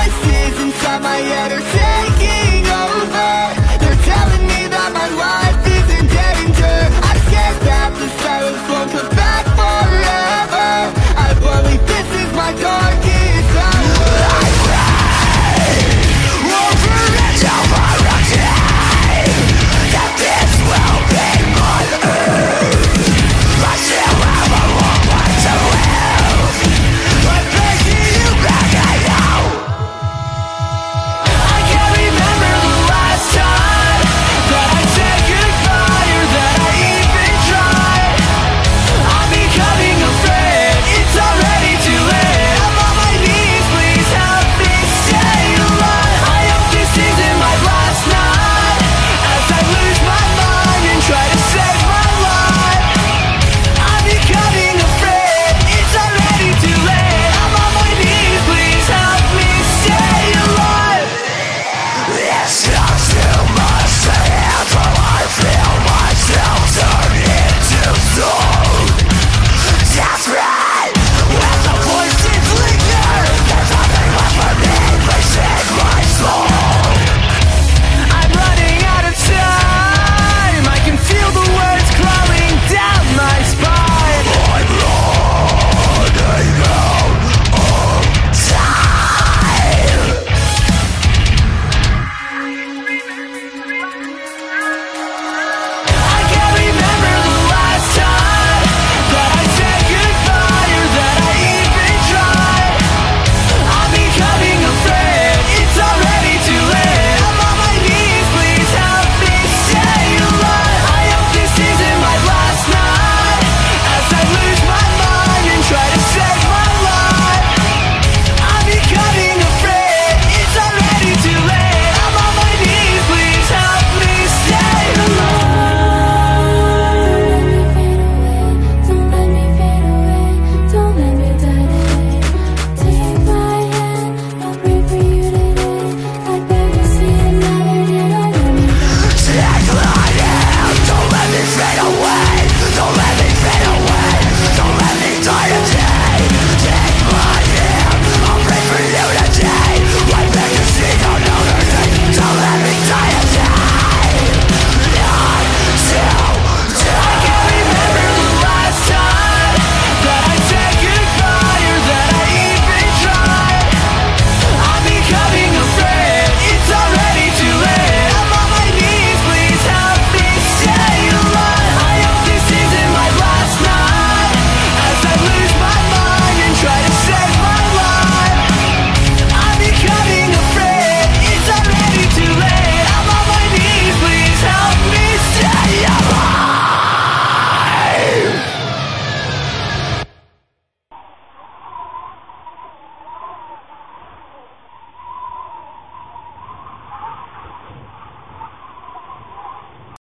voices inside my head are taking over.